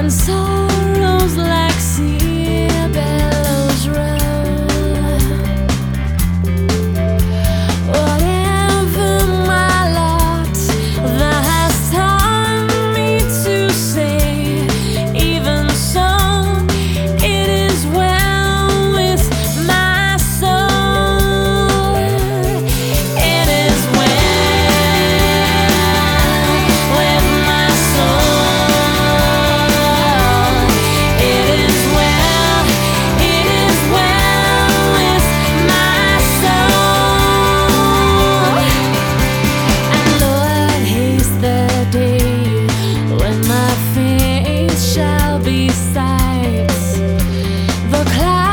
when sorrows sights. The clouds.